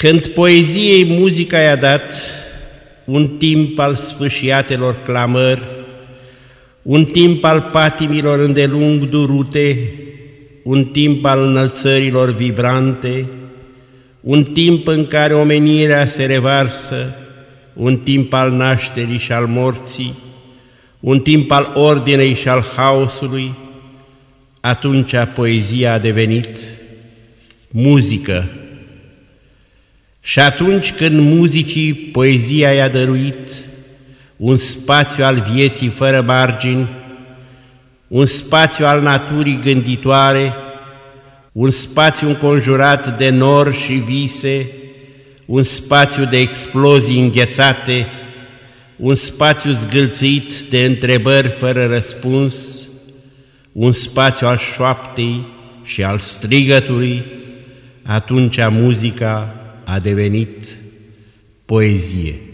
Când poeziei muzica i-a dat un timp al sfâșiatelor clamări, un timp al patimilor îndelung durute, un timp al înălțărilor vibrante, un timp în care omenirea se revarsă, un timp al nașterii și al morții, un timp al ordinei și al haosului, atunci poezia a devenit muzică. Și atunci când muzicii poezia i-a dăruit un spațiu al vieții fără margini, un spațiu al naturii gânditoare, un spațiu înconjurat de nori și vise, un spațiu de explozii înghețate, un spațiu zgâlțit de întrebări fără răspuns, un spațiu al șoaptei și al strigătului, atunci muzica a devenit poezie.